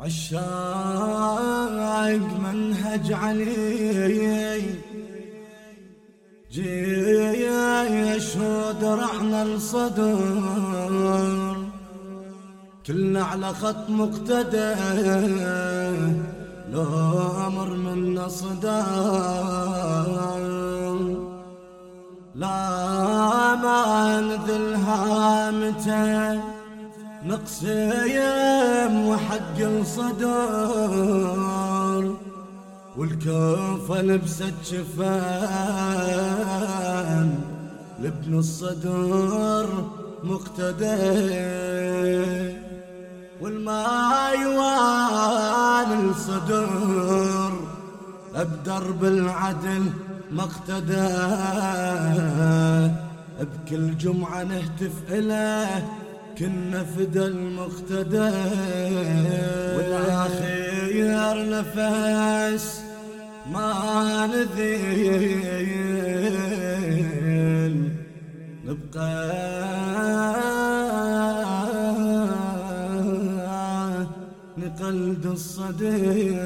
عشاق منهج علي جيش ودرعنا الصدر. كلنا على خط مقتدى لو أمر من صدر لا ما نذل هامته نقسيم الصدر والكوفة لبست شفان لابن الصدر مقتدى والماء يوان الصدر أبدر بالعدل مقتدى بكل جمعة نهتف إله كنا فدا المقتدى والآخير نفس ما نذيل. نبقى نقلد الصديق